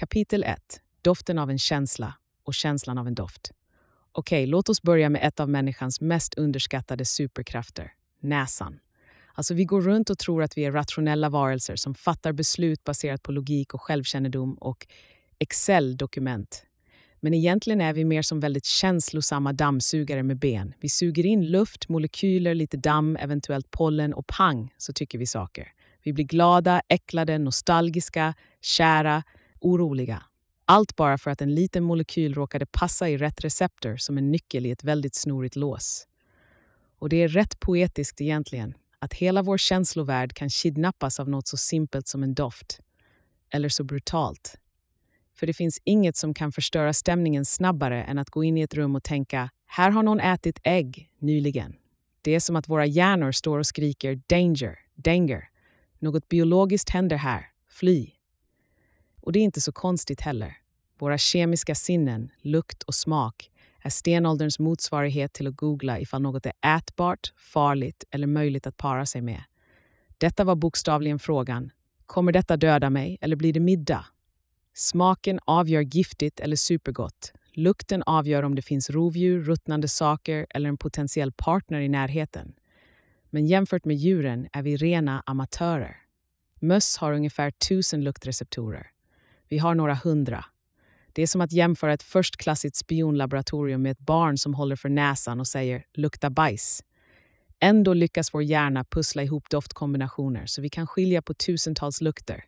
Kapitel 1. Doften av en känsla och känslan av en doft. Okej, låt oss börja med ett av människans mest underskattade superkrafter, näsan. Alltså, vi går runt och tror att vi är rationella varelser som fattar beslut baserat på logik och självkännedom och Excel-dokument. Men egentligen är vi mer som väldigt känslosamma dammsugare med ben. Vi suger in luft, molekyler, lite damm, eventuellt pollen och pang så tycker vi saker. Vi blir glada, äcklade, nostalgiska, kära, oroliga. Allt bara för att en liten molekyl råkade passa i rätt receptor som en nyckel i ett väldigt snorigt lås. Och det är rätt poetiskt egentligen, att hela vår känslovärld kan kidnappas av något så simpelt som en doft. Eller så brutalt. För det finns inget som kan förstöra stämningen snabbare än att gå in i ett rum och tänka “här har någon ätit ägg nyligen”. Det är som att våra hjärnor står och skriker “danger, danger”. Något biologiskt händer här, fly. Och det är inte så konstigt heller. Våra kemiska sinnen, lukt och smak, är stenålderns motsvarighet till att googla ifall något är ätbart, farligt eller möjligt att para sig med. Detta var bokstavligen frågan. Kommer detta döda mig eller blir det middag? Smaken avgör giftigt eller supergott. Lukten avgör om det finns rovdjur, ruttnande saker eller en potentiell partner i närheten. Men jämfört med djuren är vi rena amatörer. Möss har ungefär tusen luktreceptorer. Vi har några hundra. Det är som att jämföra ett förstklassigt spionlaboratorium med ett barn som håller för näsan och säger “lukta bajs”. Ändå lyckas vår hjärna pussla ihop doftkombinationer så vi kan skilja på tusentals lukter,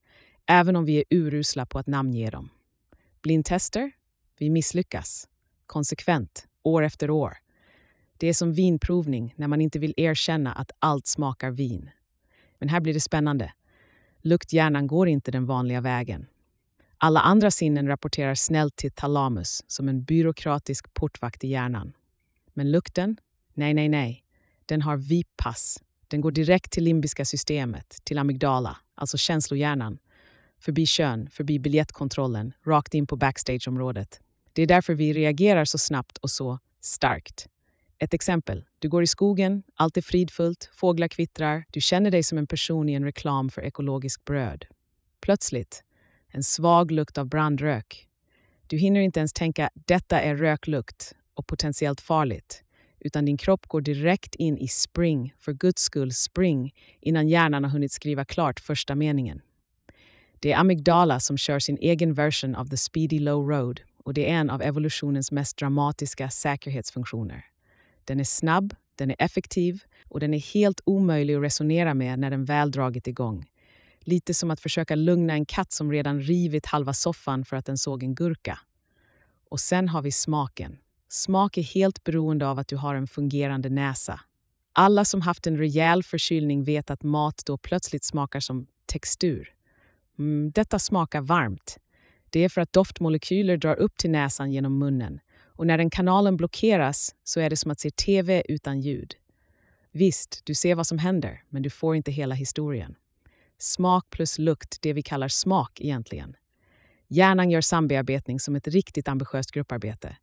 även om vi är urusla på att namnge dem. Blindtester? Vi misslyckas. Konsekvent, år efter år. Det är som vinprovning när man inte vill erkänna att allt smakar vin. Men här blir det spännande. Lukthjärnan går inte den vanliga vägen. Alla andra sinnen rapporterar snällt till thalamus som en byråkratisk portvakt i hjärnan. Men lukten? Nej, nej, nej. Den har VIP-pass. Den går direkt till limbiska systemet, till amygdala, alltså känslohjärnan. Förbi kön, förbi biljettkontrollen, rakt in på backstageområdet. Det är därför vi reagerar så snabbt och så starkt. Ett exempel. Du går i skogen, allt är fridfullt, fåglar kvittrar, du känner dig som en person i en reklam för ekologiskt bröd. Plötsligt, en svag lukt av brandrök. Du hinner inte ens tänka detta är röklukt och potentiellt farligt, utan din kropp går direkt in i spring, för guds skull spring, innan hjärnan har hunnit skriva klart första meningen. Det är amygdala som kör sin egen version av the speedy low road och det är en av evolutionens mest dramatiska säkerhetsfunktioner. Den är snabb, den är effektiv och den är helt omöjlig att resonera med när den väl dragit igång. Lite som att försöka lugna en katt som redan rivit halva soffan för att den såg en gurka. Och sen har vi smaken. Smak är helt beroende av att du har en fungerande näsa. Alla som haft en rejäl förkylning vet att mat då plötsligt smakar som textur. Mm, detta smakar varmt. Det är för att doftmolekyler drar upp till näsan genom munnen och när den kanalen blockeras så är det som att se TV utan ljud. Visst, du ser vad som händer, men du får inte hela historien. Smak plus lukt, det vi kallar smak egentligen. Hjärnan gör sambearbetning som ett riktigt ambitiöst grupparbete.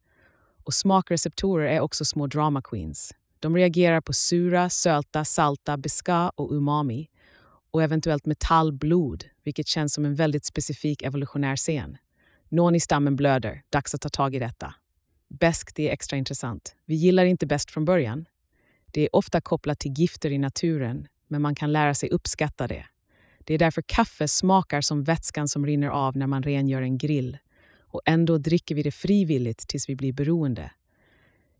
Och smakreceptorer är också små drama queens. De reagerar på sura, sölta, salta, beska och umami och eventuellt metall, blod, vilket känns som en väldigt specifik evolutionär scen. Någon i stammen blöder, dags att ta tag i detta. Bäst är extra intressant. Vi gillar inte bäst från början. Det är ofta kopplat till gifter i naturen, men man kan lära sig uppskatta det. Det är därför kaffe smakar som vätskan som rinner av när man rengör en grill. Och ändå dricker vi det frivilligt tills vi blir beroende.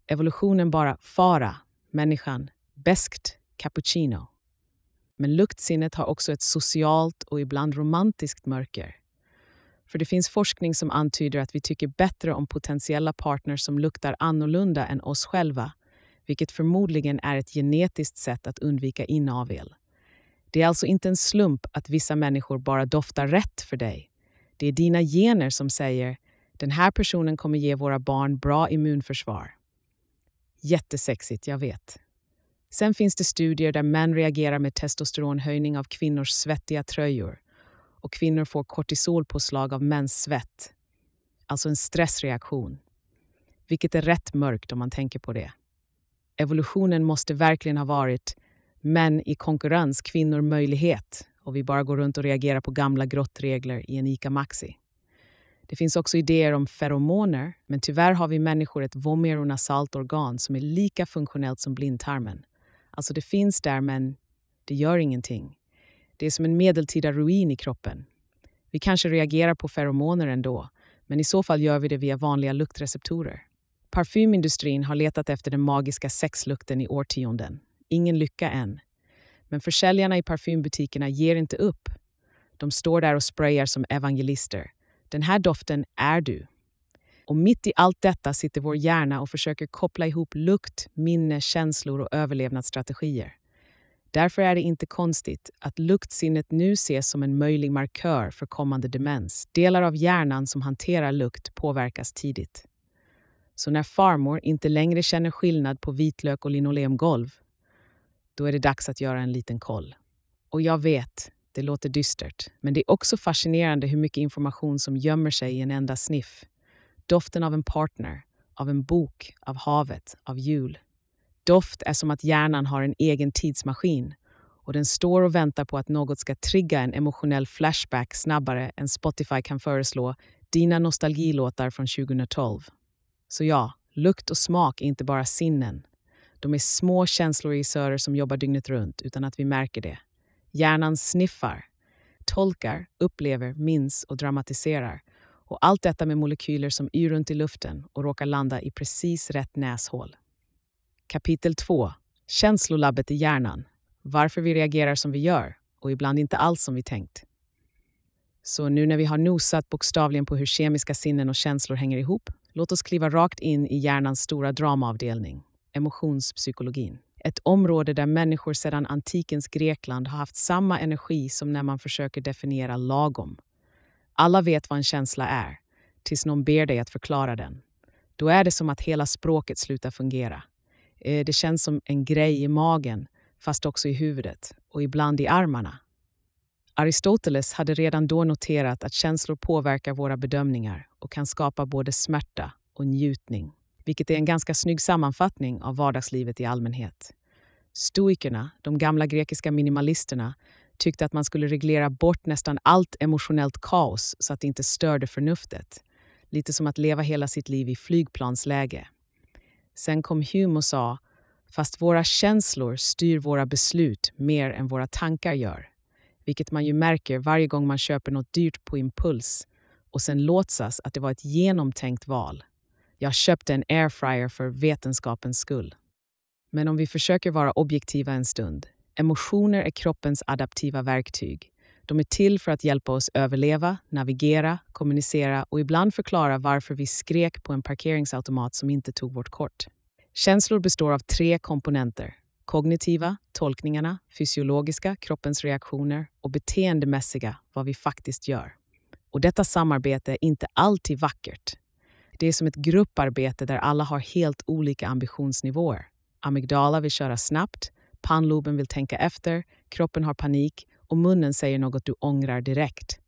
Evolutionen bara fara, människan, beskt, cappuccino. Men luktsinnet har också ett socialt och ibland romantiskt mörker. För det finns forskning som antyder att vi tycker bättre om potentiella partners som luktar annorlunda än oss själva, vilket förmodligen är ett genetiskt sätt att undvika inavel. Det är alltså inte en slump att vissa människor bara doftar rätt för dig. Det är dina gener som säger den här personen kommer ge våra barn bra immunförsvar. Jättesexigt, jag vet. Sen finns det studier där män reagerar med testosteronhöjning av kvinnors svettiga tröjor och kvinnor får kortisolpåslag av mäns svett. Alltså en stressreaktion. Vilket är rätt mörkt om man tänker på det. Evolutionen måste verkligen ha varit män i konkurrens, kvinnor möjlighet och vi bara går runt och reagerar på gamla grottregler i en ICA Maxi. Det finns också idéer om feromoner, men tyvärr har vi människor ett vomeronasalt organ som är lika funktionellt som blindtarmen. Alltså det finns där, men det gör ingenting. Det är som en medeltida ruin i kroppen. Vi kanske reagerar på feromoner ändå, men i så fall gör vi det via vanliga luktreceptorer. Parfymindustrin har letat efter den magiska sexlukten i årtionden. Ingen lycka än. Men försäljarna i parfymbutikerna ger inte upp. De står där och sprayar som evangelister. Den här doften är du. Och mitt i allt detta sitter vår hjärna och försöker koppla ihop lukt, minne, känslor och överlevnadsstrategier. Därför är det inte konstigt att luktsinnet nu ses som en möjlig markör för kommande demens. Delar av hjärnan som hanterar lukt påverkas tidigt. Så när farmor inte längre känner skillnad på vitlök och linoleumgolv, då är det dags att göra en liten koll. Och jag vet, det låter dystert, men det är också fascinerande hur mycket information som gömmer sig i en enda sniff. Doften av en partner, av en bok, av havet, av jul. Doft är som att hjärnan har en egen tidsmaskin och den står och väntar på att något ska trigga en emotionell flashback snabbare än Spotify kan föreslå dina nostalgilåtar från 2012. Så ja, lukt och smak är inte bara sinnen. De är små känsloregissörer som jobbar dygnet runt utan att vi märker det. Hjärnan sniffar, tolkar, upplever, minns och dramatiserar. Och allt detta med molekyler som yr runt i luften och råkar landa i precis rätt näshål. Kapitel 2. Känslolabbet i hjärnan. Varför vi reagerar som vi gör och ibland inte alls som vi tänkt. Så nu när vi har nosat bokstavligen på hur kemiska sinnen och känslor hänger ihop, låt oss kliva rakt in i hjärnans stora dramaavdelning, emotionspsykologin. Ett område där människor sedan antikens Grekland har haft samma energi som när man försöker definiera lagom. Alla vet vad en känsla är, tills någon ber dig att förklara den. Då är det som att hela språket slutar fungera. Eh, det känns som en grej i magen, fast också i huvudet och ibland i armarna. Aristoteles hade redan då noterat att känslor påverkar våra bedömningar och kan skapa både smärta och njutning, vilket är en ganska snygg sammanfattning av vardagslivet i allmänhet. Stoikerna, de gamla grekiska minimalisterna, tyckte att man skulle reglera bort nästan allt emotionellt kaos så att det inte störde förnuftet. Lite som att leva hela sitt liv i flygplansläge. Sen kom Hume och sa, fast våra känslor styr våra beslut mer än våra tankar gör. Vilket man ju märker varje gång man köper något dyrt på impuls och sen låtsas att det var ett genomtänkt val. Jag köpte en airfryer för vetenskapens skull. Men om vi försöker vara objektiva en stund. Emotioner är kroppens adaptiva verktyg. De är till för att hjälpa oss överleva, navigera, kommunicera och ibland förklara varför vi skrek på en parkeringsautomat som inte tog vårt kort. Känslor består av tre komponenter. Kognitiva, tolkningarna, fysiologiska, kroppens reaktioner och beteendemässiga, vad vi faktiskt gör. Och detta samarbete är inte alltid vackert. Det är som ett grupparbete där alla har helt olika ambitionsnivåer. Amygdala vill köra snabbt, pannloben vill tänka efter, kroppen har panik och munnen säger något du ångrar direkt.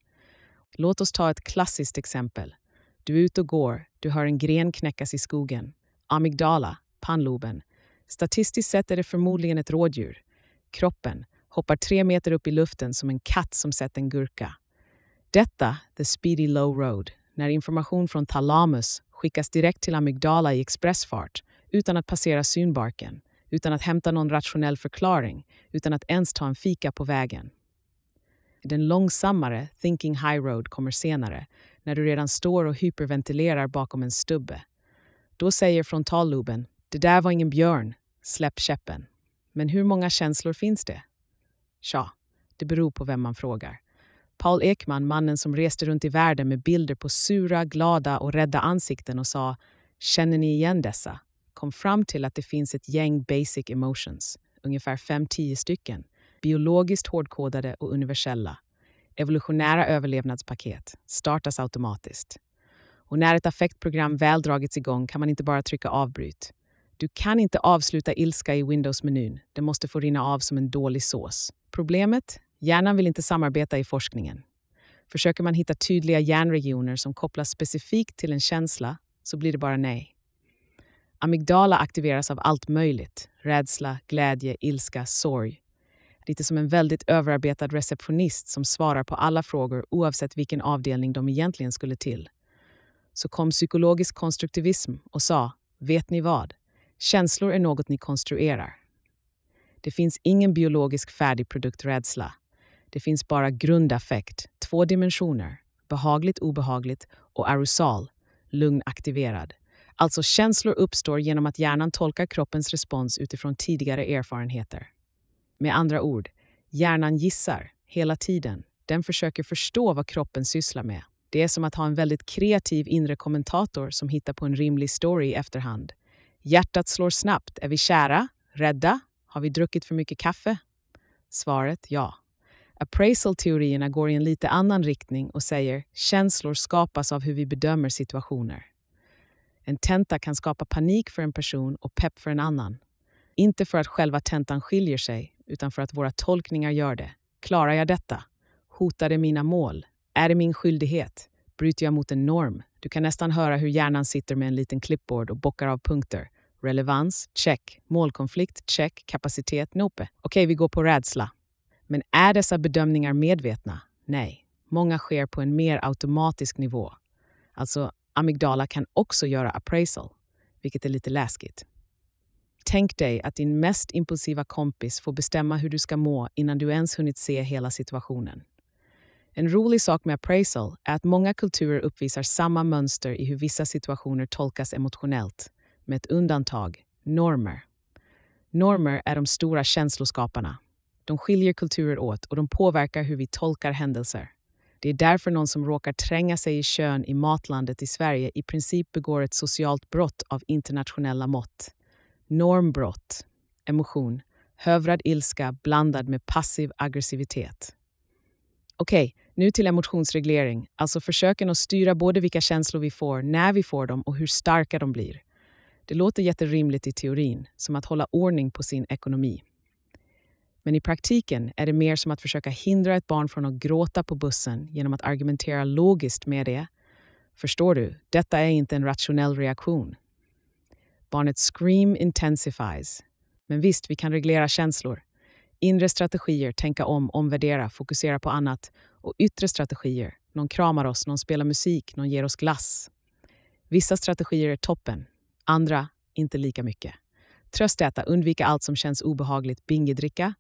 Låt oss ta ett klassiskt exempel. Du är ute och går, du hör en gren knäckas i skogen. Amygdala, pannloben. Statistiskt sett är det förmodligen ett rådjur. Kroppen hoppar tre meter upp i luften som en katt som sett en gurka. Detta, the speedy low road, när information från talamus skickas direkt till amygdala i expressfart utan att passera synbarken, utan att hämta någon rationell förklaring, utan att ens ta en fika på vägen. Den långsammare thinking high road kommer senare, när du redan står och hyperventilerar bakom en stubbe. Då säger frontalloben “det där var ingen björn, släpp käppen”. Men hur många känslor finns det? Tja, det beror på vem man frågar. Paul Ekman, mannen som reste runt i världen med bilder på sura, glada och rädda ansikten och sa “Känner ni igen dessa?” kom fram till att det finns ett gäng basic emotions, ungefär 5-10 stycken, biologiskt hårdkodade och universella. Evolutionära överlevnadspaket startas automatiskt. Och när ett affektprogram väl dragits igång kan man inte bara trycka avbryt. Du kan inte avsluta ilska i Windows-menyn. Det måste få rinna av som en dålig sås. Problemet? Hjärnan vill inte samarbeta i forskningen. Försöker man hitta tydliga hjärnregioner som kopplas specifikt till en känsla så blir det bara nej. Amygdala aktiveras av allt möjligt. Rädsla, glädje, ilska, sorg. Lite som en väldigt överarbetad receptionist som svarar på alla frågor oavsett vilken avdelning de egentligen skulle till. så kom psykologisk konstruktivism och sa, vet ni vad? Känslor är något ni konstruerar. Det finns ingen biologisk färdig produkträdsla. Det finns bara grundaffekt, två dimensioner, behagligt obehagligt och arousal, lugn aktiverad. Alltså känslor uppstår genom att hjärnan tolkar kroppens respons utifrån tidigare erfarenheter. Med andra ord, hjärnan gissar hela tiden. Den försöker förstå vad kroppen sysslar med. Det är som att ha en väldigt kreativ inre kommentator som hittar på en rimlig story i efterhand. Hjärtat slår snabbt. Är vi kära? Rädda? Har vi druckit för mycket kaffe? Svaret ja. Appraisal-teorierna går i en lite annan riktning och säger känslor skapas av hur vi bedömer situationer. En tenta kan skapa panik för en person och pepp för en annan. Inte för att själva tentan skiljer sig, utan för att våra tolkningar gör det. Klarar jag detta? Hotar det mina mål? Är det min skyldighet? Bryter jag mot en norm? Du kan nästan höra hur hjärnan sitter med en liten clipboard och bockar av punkter. Relevans? Check. Målkonflikt? Check. Kapacitet? Nope. Okej, vi går på rädsla. Men är dessa bedömningar medvetna? Nej. Många sker på en mer automatisk nivå. Alltså, amygdala kan också göra appraisal, vilket är lite läskigt. Tänk dig att din mest impulsiva kompis får bestämma hur du ska må innan du ens hunnit se hela situationen. En rolig sak med appraisal är att många kulturer uppvisar samma mönster i hur vissa situationer tolkas emotionellt, med ett undantag, normer. Normer är de stora känsloskaparna. De skiljer kulturer åt och de påverkar hur vi tolkar händelser. Det är därför någon som råkar tränga sig i kön i matlandet i Sverige i princip begår ett socialt brott av internationella mått. Normbrott, emotion, hövrad ilska blandad med passiv aggressivitet. Okej, nu till emotionsreglering, alltså försöken att styra både vilka känslor vi får, när vi får dem och hur starka de blir. Det låter jätterimligt i teorin, som att hålla ordning på sin ekonomi. Men i praktiken är det mer som att försöka hindra ett barn från att gråta på bussen genom att argumentera logiskt med det. Förstår du? Detta är inte en rationell reaktion. Barnets scream intensifies. Men visst, vi kan reglera känslor. Inre strategier, tänka om, omvärdera, fokusera på annat. Och yttre strategier, någon kramar oss, någon spelar musik, någon ger oss glass. Vissa strategier är toppen, andra inte lika mycket. Tröstäta, undvika allt som känns obehagligt, bingedricka.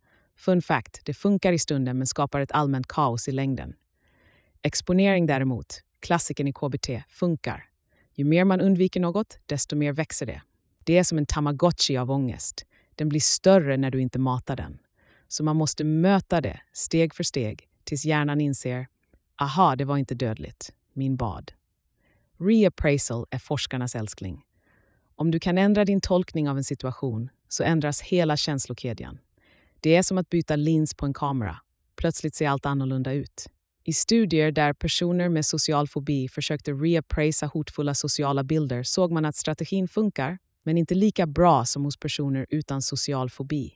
Fun fact, det funkar i stunden men skapar ett allmänt kaos i längden. Exponering däremot, klassiken i KBT, funkar. Ju mer man undviker något, desto mer växer det. Det är som en tamagotchi av ångest. Den blir större när du inte matar den. Så man måste möta det, steg för steg, tills hjärnan inser aha, det var inte dödligt, min bad. Reappraisal är forskarnas älskling. Om du kan ändra din tolkning av en situation så ändras hela känslokedjan. Det är som att byta lins på en kamera. Plötsligt ser allt annorlunda ut. I studier där personer med social fobi försökte reappraisa hotfulla sociala bilder såg man att strategin funkar, men inte lika bra som hos personer utan social fobi.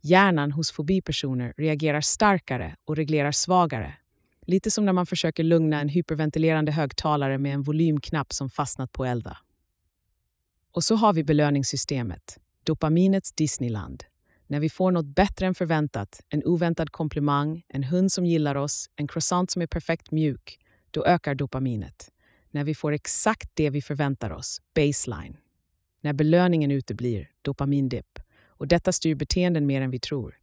Hjärnan hos fobipersoner reagerar starkare och reglerar svagare. Lite som när man försöker lugna en hyperventilerande högtalare med en volymknapp som fastnat på elda. Och så har vi belöningssystemet, dopaminets Disneyland. När vi får något bättre än förväntat, en oväntad komplimang, en hund som gillar oss, en croissant som är perfekt mjuk, då ökar dopaminet. När vi får exakt det vi förväntar oss, baseline. När belöningen uteblir, dopamindipp. Och detta styr beteenden mer än vi tror.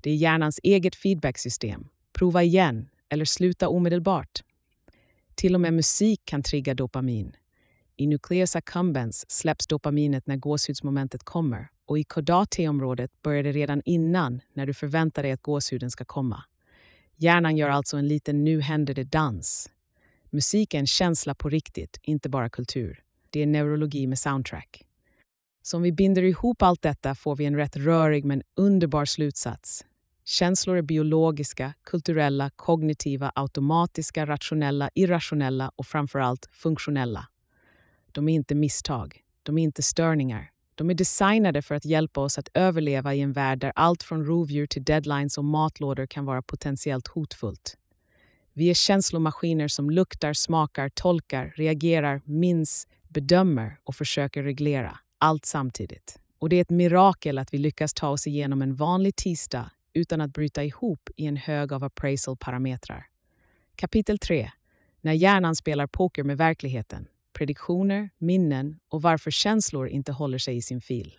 Det är hjärnans eget feedbacksystem. Prova igen, eller sluta omedelbart. Till och med musik kan trigga dopamin. I nucleus accumbens släpps dopaminet när gåshudsmomentet kommer och i kodate-området börjar det redan innan när du förväntar dig att gåshuden ska komma. Hjärnan gör alltså en liten nu händer det dans. Musik är en känsla på riktigt, inte bara kultur. Det är neurologi med soundtrack. Så om vi binder ihop allt detta får vi en rätt rörig men underbar slutsats. Känslor är biologiska, kulturella, kognitiva, automatiska, rationella, irrationella och framförallt funktionella. De är inte misstag. De är inte störningar. De är designade för att hjälpa oss att överleva i en värld där allt från rovdjur till deadlines och matlådor kan vara potentiellt hotfullt. Vi är känslomaskiner som luktar, smakar, tolkar, reagerar, minns, bedömer och försöker reglera. Allt samtidigt. Och det är ett mirakel att vi lyckas ta oss igenom en vanlig tisdag utan att bryta ihop i en hög av appraisal-parametrar. Kapitel 3. När hjärnan spelar poker med verkligheten prediktioner, minnen och varför känslor inte håller sig i sin fil.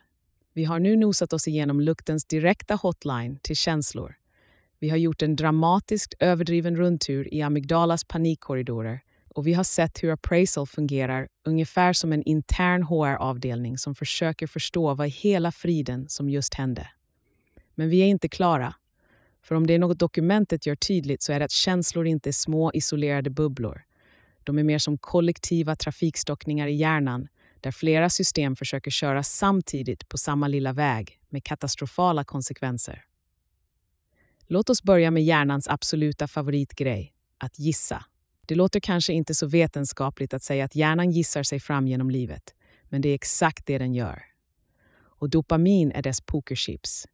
Vi har nu nosat oss igenom luktens direkta hotline till känslor. Vi har gjort en dramatiskt överdriven rundtur i amygdalas panikkorridorer och vi har sett hur appraisal fungerar ungefär som en intern HR-avdelning som försöker förstå vad i hela friden som just hände. Men vi är inte klara. För om det är något dokumentet gör tydligt så är det att känslor inte är små isolerade bubblor. De är mer som kollektiva trafikstockningar i hjärnan där flera system försöker köra samtidigt på samma lilla väg med katastrofala konsekvenser. Låt oss börja med hjärnans absoluta favoritgrej, att gissa. Det låter kanske inte så vetenskapligt att säga att hjärnan gissar sig fram genom livet, men det är exakt det den gör. Och dopamin är dess pokerchips.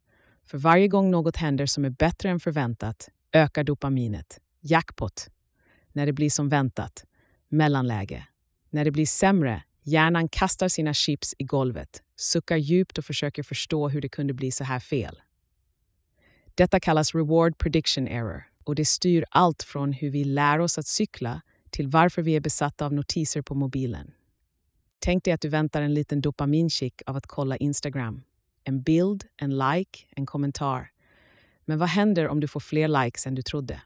För varje gång något händer som är bättre än förväntat ökar dopaminet. Jackpot. När det blir som väntat. Mellanläge. När det blir sämre, hjärnan kastar sina chips i golvet, suckar djupt och försöker förstå hur det kunde bli så här fel. Detta kallas reward prediction error och det styr allt från hur vi lär oss att cykla till varför vi är besatta av notiser på mobilen. Tänk dig att du väntar en liten dopaminkick av att kolla Instagram. En bild, en like, en kommentar. Men vad händer om du får fler likes än du trodde?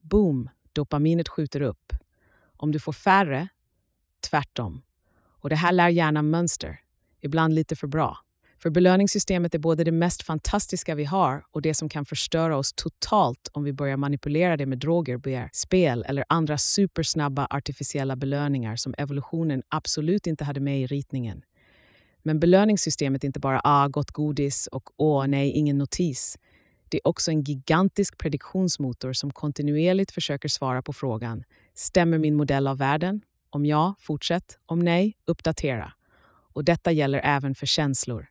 Boom! Dopaminet skjuter upp. Om du får färre, tvärtom. Och det här lär hjärnan mönster, ibland lite för bra. För belöningssystemet är både det mest fantastiska vi har och det som kan förstöra oss totalt om vi börjar manipulera det med droger, begär, spel eller andra supersnabba artificiella belöningar som evolutionen absolut inte hade med i ritningen. Men belöningssystemet är inte bara ah, gott godis och åh nej, ingen notis. Det är också en gigantisk prediktionsmotor som kontinuerligt försöker svara på frågan Stämmer min modell av världen? Om ja, fortsätt. Om nej, uppdatera. Och detta gäller även för känslor.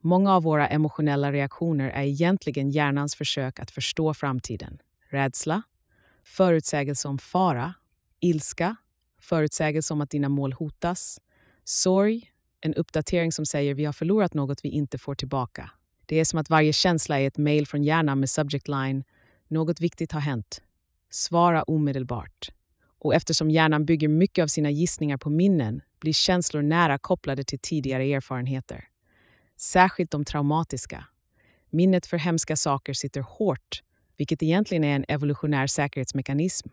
Många av våra emotionella reaktioner är egentligen hjärnans försök att förstå framtiden. Rädsla, förutsägelse om fara, ilska, förutsägelse om att dina mål hotas, sorg, en uppdatering som säger vi har förlorat något vi inte får tillbaka. Det är som att varje känsla är ett mejl från hjärnan med subject line “Något viktigt har hänt. Svara omedelbart”. Och eftersom hjärnan bygger mycket av sina gissningar på minnen blir känslor nära kopplade till tidigare erfarenheter särskilt de traumatiska. Minnet för hemska saker sitter hårt, vilket egentligen är en evolutionär säkerhetsmekanism.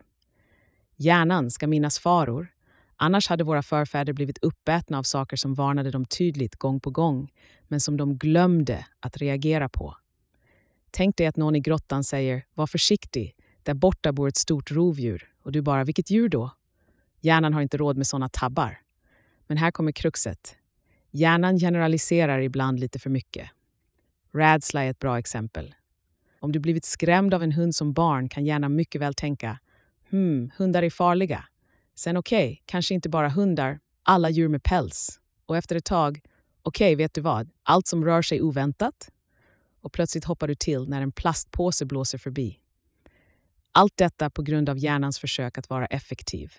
Hjärnan ska minnas faror, annars hade våra förfäder blivit uppätna av saker som varnade dem tydligt gång på gång, men som de glömde att reagera på. Tänk dig att någon i grottan säger “var försiktig, där borta bor ett stort rovdjur” och du bara “vilket djur då?” Hjärnan har inte råd med såna tabbar. Men här kommer kruxet. Hjärnan generaliserar ibland lite för mycket. Rädsla är ett bra exempel. Om du blivit skrämd av en hund som barn kan hjärnan mycket väl tänka hmm, hundar är farliga. Sen okej, okay, kanske inte bara hundar, alla djur med päls. Och efter ett tag, okej, okay, vet du vad? Allt som rör sig oväntat. Och plötsligt hoppar du till när en plastpåse blåser förbi. Allt detta på grund av hjärnans försök att vara effektiv.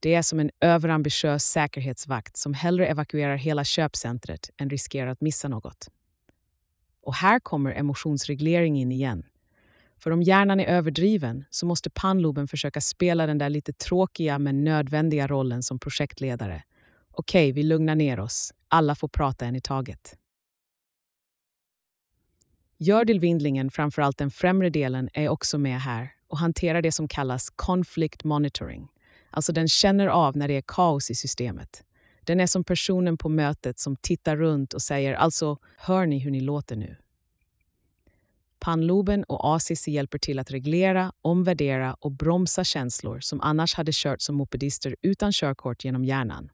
Det är som en överambitiös säkerhetsvakt som hellre evakuerar hela köpcentret än riskerar att missa något. Och här kommer emotionsreglering in igen. För om hjärnan är överdriven så måste pannloben försöka spela den där lite tråkiga men nödvändiga rollen som projektledare. Okej, vi lugnar ner oss. Alla får prata en i taget. Gördilvindlingen, framförallt den främre delen, är också med här och hanterar det som kallas conflict monitoring. Alltså den känner av när det är kaos i systemet. Den är som personen på mötet som tittar runt och säger alltså “hör ni hur ni låter nu?” Pannloben och ACC hjälper till att reglera, omvärdera och bromsa känslor som annars hade kört som mopedister utan körkort genom hjärnan.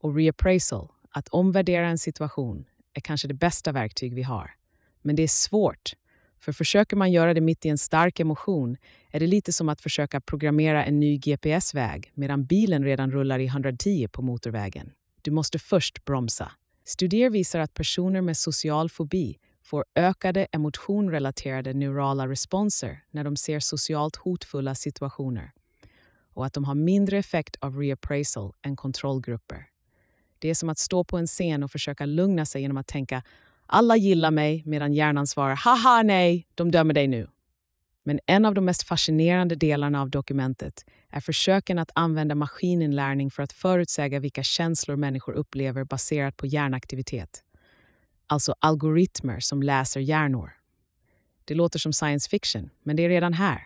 Och reappraisal, att omvärdera en situation, är kanske det bästa verktyg vi har. Men det är svårt för försöker man göra det mitt i en stark emotion är det lite som att försöka programmera en ny GPS-väg medan bilen redan rullar i 110 på motorvägen. Du måste först bromsa. Studier visar att personer med social fobi får ökade emotionrelaterade neurala responser när de ser socialt hotfulla situationer och att de har mindre effekt av reappraisal än kontrollgrupper. Det är som att stå på en scen och försöka lugna sig genom att tänka alla gillar mig medan hjärnan svarar haha nej, de dömer dig nu. Men en av de mest fascinerande delarna av dokumentet är försöken att använda maskininlärning för att förutsäga vilka känslor människor upplever baserat på hjärnaktivitet. Alltså algoritmer som läser hjärnor. Det låter som science fiction, men det är redan här.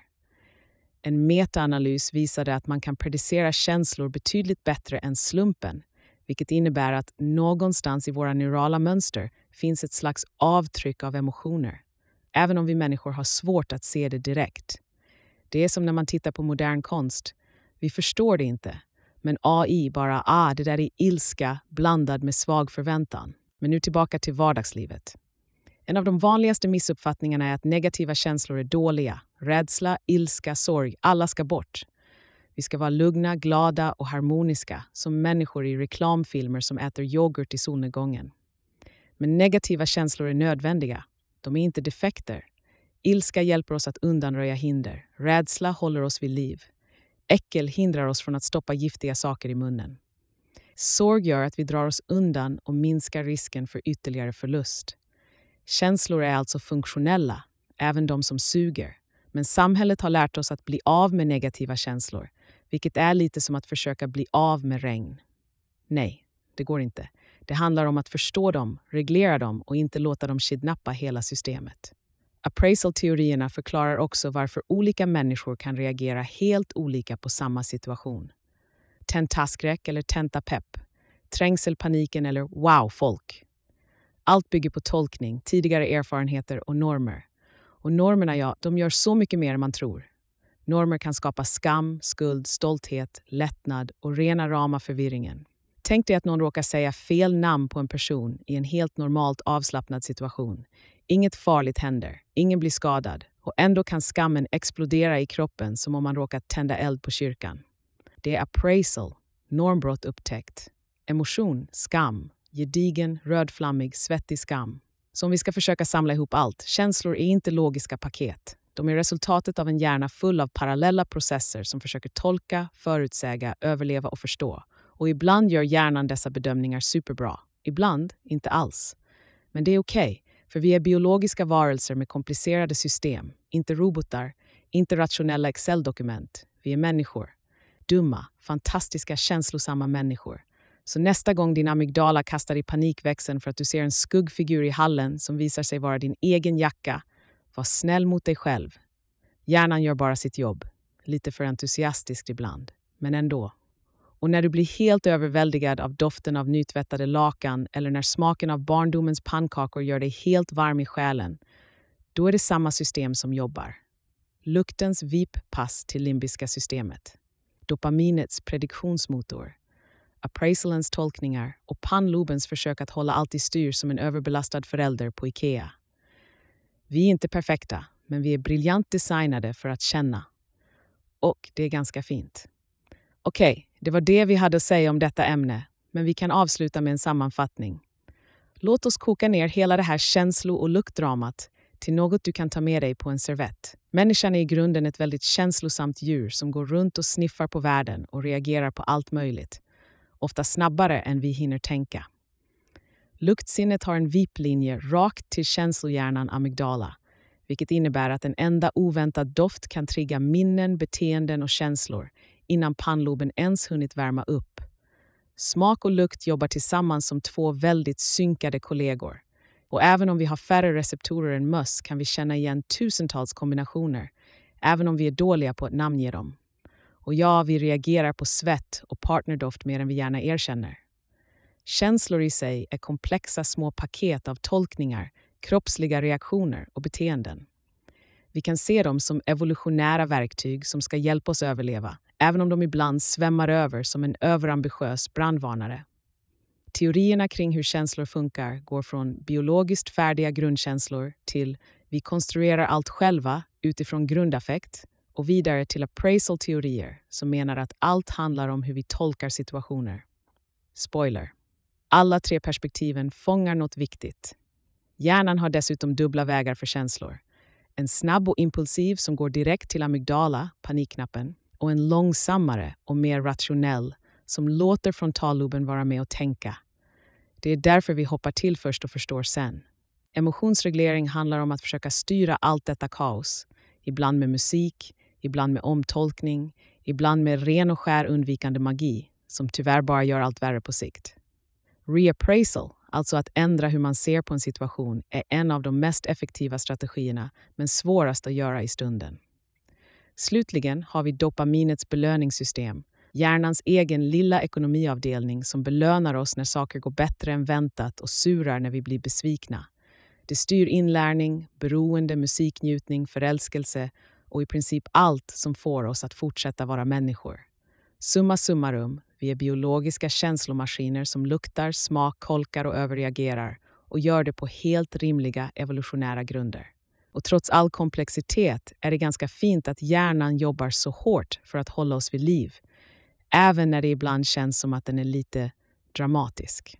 En metaanalys visade att man kan predicera känslor betydligt bättre än slumpen, vilket innebär att någonstans i våra neurala mönster finns ett slags avtryck av emotioner, även om vi människor har svårt att se det direkt. Det är som när man tittar på modern konst. Vi förstår det inte, men AI bara ah, det där är ilska blandad med svag förväntan. Men nu tillbaka till vardagslivet. En av de vanligaste missuppfattningarna är att negativa känslor är dåliga. Rädsla, ilska, sorg, alla ska bort. Vi ska vara lugna, glada och harmoniska som människor i reklamfilmer som äter yoghurt i solnedgången. Men negativa känslor är nödvändiga. De är inte defekter. Ilska hjälper oss att undanröja hinder. Rädsla håller oss vid liv. Äckel hindrar oss från att stoppa giftiga saker i munnen. Sorg gör att vi drar oss undan och minskar risken för ytterligare förlust. Känslor är alltså funktionella, även de som suger. Men samhället har lärt oss att bli av med negativa känslor, vilket är lite som att försöka bli av med regn. Nej, det går inte. Det handlar om att förstå dem, reglera dem och inte låta dem kidnappa hela systemet. Appraisal-teorierna förklarar också varför olika människor kan reagera helt olika på samma situation. Tentaskräck eller tentapepp, trängselpaniken eller wow-folk. Allt bygger på tolkning, tidigare erfarenheter och normer. Och normerna, ja, de gör så mycket mer än man tror. Normer kan skapa skam, skuld, stolthet, lättnad och rena rama förvirringen. Tänk dig att någon råkar säga fel namn på en person i en helt normalt avslappnad situation. Inget farligt händer, ingen blir skadad och ändå kan skammen explodera i kroppen som om man råkat tända eld på kyrkan. Det är appraisal, normbrott upptäckt. Emotion, skam, gedigen, rödflammig, svettig skam. Så om vi ska försöka samla ihop allt, känslor är inte logiska paket. De är resultatet av en hjärna full av parallella processer som försöker tolka, förutsäga, överleva och förstå. Och ibland gör hjärnan dessa bedömningar superbra. Ibland inte alls. Men det är okej, okay, för vi är biologiska varelser med komplicerade system. Inte robotar, inte rationella Excel-dokument. Vi är människor. Dumma, fantastiska, känslosamma människor så nästa gång din amygdala kastar i panikväxeln för att du ser en skuggfigur i hallen som visar sig vara din egen jacka, var snäll mot dig själv. Hjärnan gör bara sitt jobb. Lite för entusiastiskt ibland, men ändå. Och när du blir helt överväldigad av doften av nytvättade lakan eller när smaken av barndomens pannkakor gör dig helt varm i själen, då är det samma system som jobbar. Luktens VIP-pass till limbiska systemet. Dopaminets prediktionsmotor appraisalens tolkningar och pannlobens försök att hålla allt i styr som en överbelastad förälder på Ikea. Vi är inte perfekta, men vi är briljant designade för att känna. Och det är ganska fint. Okej, okay, det var det vi hade att säga om detta ämne, men vi kan avsluta med en sammanfattning. Låt oss koka ner hela det här känslo och luktdramat till något du kan ta med dig på en servett. Människan är i grunden ett väldigt känslosamt djur som går runt och sniffar på världen och reagerar på allt möjligt ofta snabbare än vi hinner tänka. Luktsinnet har en viplinje rakt till känslohjärnan amygdala vilket innebär att en enda oväntad doft kan trigga minnen, beteenden och känslor innan pannloben ens hunnit värma upp. Smak och lukt jobbar tillsammans som två väldigt synkade kollegor. Och även om vi har färre receptorer än möss kan vi känna igen tusentals kombinationer, även om vi är dåliga på att namnge dem. Och ja, vi reagerar på svett och partnerdoft mer än vi gärna erkänner. Känslor i sig är komplexa små paket av tolkningar, kroppsliga reaktioner och beteenden. Vi kan se dem som evolutionära verktyg som ska hjälpa oss överleva, även om de ibland svämmar över som en överambitiös brandvarnare. Teorierna kring hur känslor funkar går från biologiskt färdiga grundkänslor till vi konstruerar allt själva utifrån grundaffekt och vidare till appraisal-teorier som menar att allt handlar om hur vi tolkar situationer. Spoiler. Alla tre perspektiven fångar något viktigt. Hjärnan har dessutom dubbla vägar för känslor. En snabb och impulsiv som går direkt till amygdala, panikknappen, och en långsammare och mer rationell som låter frontalloben vara med och tänka. Det är därför vi hoppar till först och förstår sen. Emotionsreglering handlar om att försöka styra allt detta kaos ibland med musik, ibland med omtolkning, ibland med ren och skär undvikande magi som tyvärr bara gör allt värre på sikt. Reappraisal, alltså att ändra hur man ser på en situation, är en av de mest effektiva strategierna men svårast att göra i stunden. Slutligen har vi dopaminets belöningssystem, hjärnans egen lilla ekonomiavdelning som belönar oss när saker går bättre än väntat och surar när vi blir besvikna. Det styr inlärning, beroende, musiknjutning, förälskelse och i princip allt som får oss att fortsätta vara människor. Summa summarum, vi är biologiska känslomaskiner som luktar, smak, kolkar och överreagerar och gör det på helt rimliga evolutionära grunder. Och trots all komplexitet är det ganska fint att hjärnan jobbar så hårt för att hålla oss vid liv, även när det ibland känns som att den är lite dramatisk.